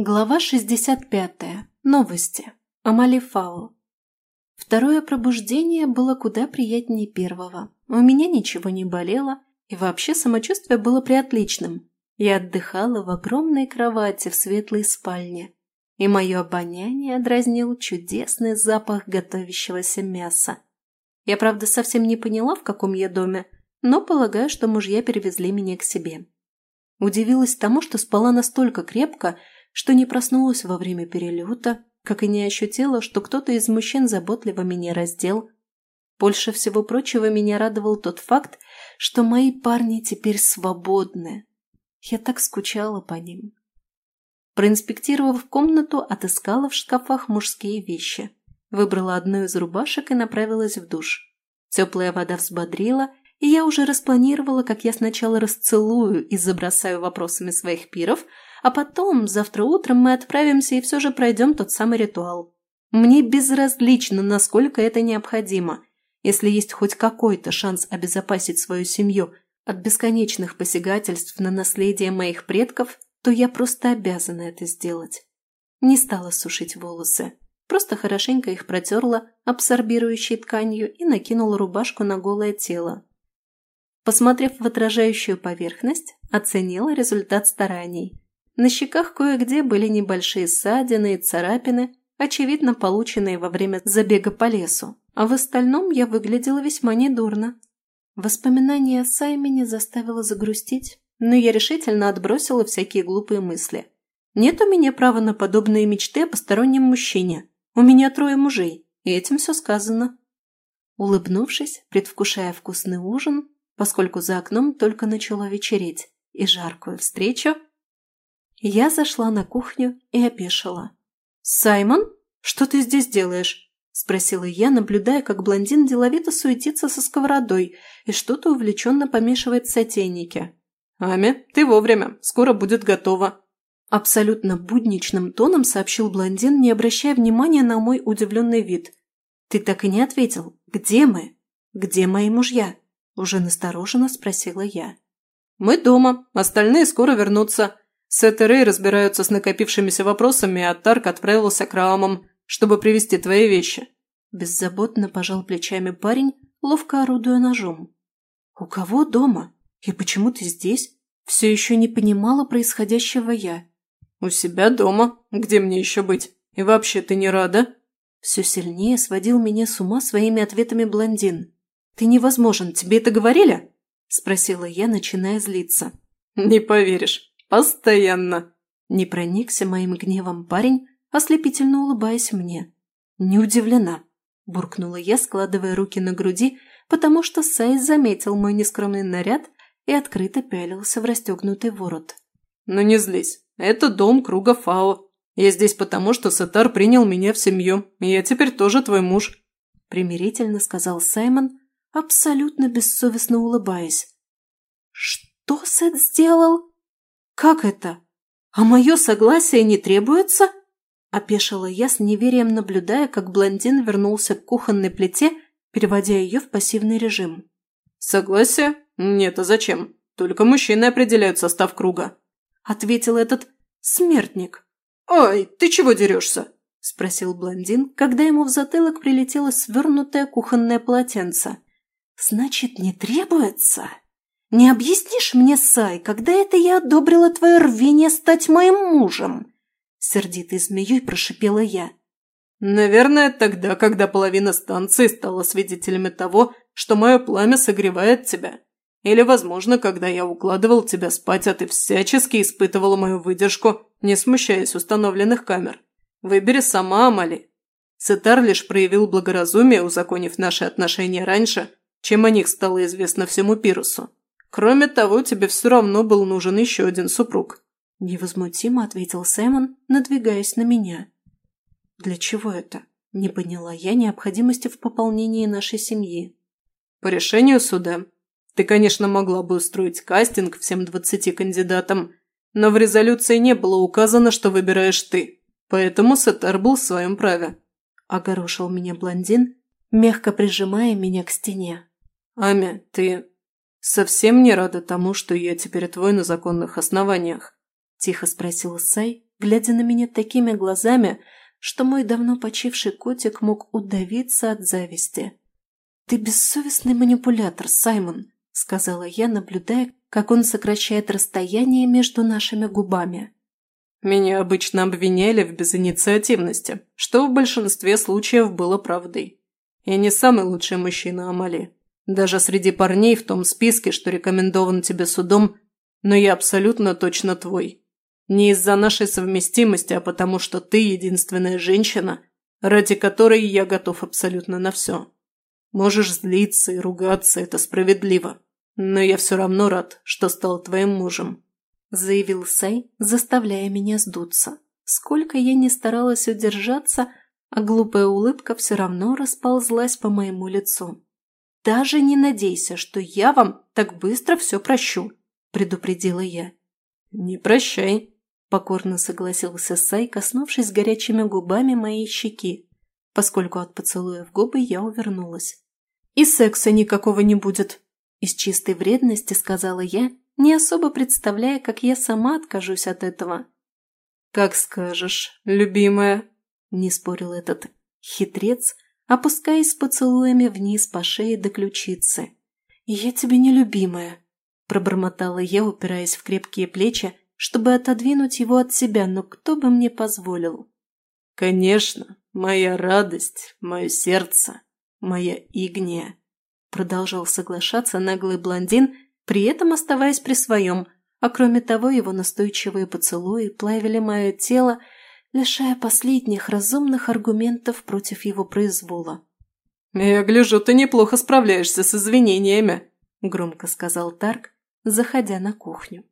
Глава 65. Новости. Амалифао. Второе пробуждение было куда приятнее первого. У меня ничего не болело, и вообще самочувствие было приотличным. Я отдыхала в огромной кровати в светлой спальне, и мое обоняние дразнил чудесный запах готовящегося мяса. Я, правда, совсем не поняла, в каком я доме, но полагаю, что мужья перевезли меня к себе. Удивилась тому, что спала настолько крепко, что не проснулась во время перелета, как и не ощутила, что кто-то из мужчин заботливо меня раздел. Больше всего прочего меня радовал тот факт, что мои парни теперь свободны. Я так скучала по ним. Проинспектировав комнату, отыскала в шкафах мужские вещи. Выбрала одну из рубашек и направилась в душ. Теплая вода взбодрила, и я уже распланировала, как я сначала расцелую и забросаю вопросами своих пиров, а потом, завтра утром, мы отправимся и все же пройдем тот самый ритуал. Мне безразлично, насколько это необходимо. Если есть хоть какой-то шанс обезопасить свою семью от бесконечных посягательств на наследие моих предков, то я просто обязана это сделать. Не стала сушить волосы. Просто хорошенько их протерла абсорбирующей тканью и накинула рубашку на голое тело. Посмотрев в отражающую поверхность, оценила результат стараний. На щеках кое-где были небольшие ссадины и царапины, очевидно полученные во время забега по лесу, а в остальном я выглядела весьма недурно. Воспоминание о Саймене заставило загрустить, но я решительно отбросила всякие глупые мысли. Нет у меня права на подобные мечты о постороннем мужчине. У меня трое мужей, и этим все сказано. Улыбнувшись, предвкушая вкусный ужин, поскольку за окном только начало вечереть, и жаркую встречу, я зашла на кухню и опешила. «Саймон, что ты здесь делаешь?» – спросила я, наблюдая, как блондин деловито суетится со сковородой и что-то увлеченно помешивает в сотейнике. «Ами, ты вовремя, скоро будет готово», Абсолютно будничным тоном сообщил блондин, не обращая внимания на мой удивленный вид. «Ты так и не ответил. Где мы? Где мои мужья?» Уже настороженно спросила я. «Мы дома. Остальные скоро вернутся. Сет и Рэй разбираются с накопившимися вопросами, а Тарк отправился к Раамам, чтобы привезти твои вещи». Беззаботно пожал плечами парень, ловко орудуя ножом. «У кого дома? И почему ты здесь?» Все еще не понимала происходящего я. «У себя дома. Где мне еще быть? И вообще, ты не рада?» Все сильнее сводил меня с ума своими ответами блондин. «Ты невозможен, тебе это говорили?» Спросила я, начиная злиться. «Не поверишь. Постоянно!» Не проникся моим гневом парень, ослепительно улыбаясь мне. «Не удивлена», – буркнула я, складывая руки на груди, потому что Сай заметил мой нескромный наряд и открыто пялился в расстегнутый ворот. «Ну не злись, это дом круга Фао. Я здесь потому, что Сатар принял меня в семью, и я теперь тоже твой муж», – примирительно сказал Саймон, абсолютно бессовестно улыбаясь. «Что Сет сделал?» «Как это? А мое согласие не требуется?» Опешила я с неверием, наблюдая, как блондин вернулся к кухонной плите, переводя ее в пассивный режим. «Согласие? Нет, а зачем? Только мужчины определяют состав круга», – ответил этот смертник. «Ой, ты чего дерешься?» – спросил блондин, когда ему в затылок прилетело свернутое кухонное полотенце. «Значит, не требуется?» «Не объяснишь мне, Сай, когда это я одобрила твое рвение стать моим мужем?» Сердитой змеей прошипела я. «Наверное, тогда, когда половина станции стала свидетелями того, что мое пламя согревает тебя. Или, возможно, когда я укладывал тебя спать, а ты всячески испытывала мою выдержку, не смущаясь установленных камер. Выбери сама, Амали. Цитар лишь проявил благоразумие, узаконив наши отношения раньше, чем о них стало известно всему Пирусу. Кроме того, тебе все равно был нужен еще один супруг». Невозмутимо ответил Саймон, надвигаясь на меня. «Для чего это?» Не поняла я необходимости в пополнении нашей семьи. «По решению суда. Ты, конечно, могла бы устроить кастинг всем двадцати кандидатам, но в резолюции не было указано, что выбираешь ты. Поэтому Сатар был в своем праве». Огорошил меня блондин, мягко прижимая меня к стене. «Ами, ты «Совсем не рада тому, что я теперь твой на законных основаниях?» – тихо спросил Сай, глядя на меня такими глазами, что мой давно почивший котик мог удавиться от зависти. «Ты бессовестный манипулятор, Саймон», — сказала я, наблюдая, как он сокращает расстояние между нашими губами. «Меня обычно обвиняли в безинициативности, что в большинстве случаев было правдой. Я не самый лучший мужчина Амали. Даже среди парней в том списке, что рекомендован тебе судом, но я абсолютно точно твой. Не из-за нашей совместимости, а потому что ты единственная женщина, ради которой я готов абсолютно на все. Можешь злиться и ругаться, это справедливо. Но я все равно рад, что стал твоим мужем», – заявил Сэй, заставляя меня сдуться. Сколько я не старалась удержаться, а глупая улыбка все равно расползлась по моему лицу. «Даже не надейся, что я вам так быстро все прощу», – предупредила я. «Не прощай», – покорно согласился Сай, коснувшись горячими губами моей щеки, поскольку от поцелуя в губы я увернулась. «И секса никакого не будет», из чистой вредности сказала я, не особо представляя, как я сама откажусь от этого. «Как скажешь, любимая», – не спорил этот хитрец, опускаясь поцелуями вниз по шее до ключицы. «Я тебе не любимая», – пробормотала я, упираясь в крепкие плечи, чтобы отодвинуть его от себя, но кто бы мне позволил? «Конечно, моя радость, мое сердце, моя игния», Продолжал соглашаться наглый блондин, при этом оставаясь при своем, а кроме того его настойчивые поцелуи плавили мое тело, лишая последних разумных аргументов против его произвола. «Я гляжу, ты неплохо справляешься с извинениями», – громко сказал Тарк, заходя на кухню.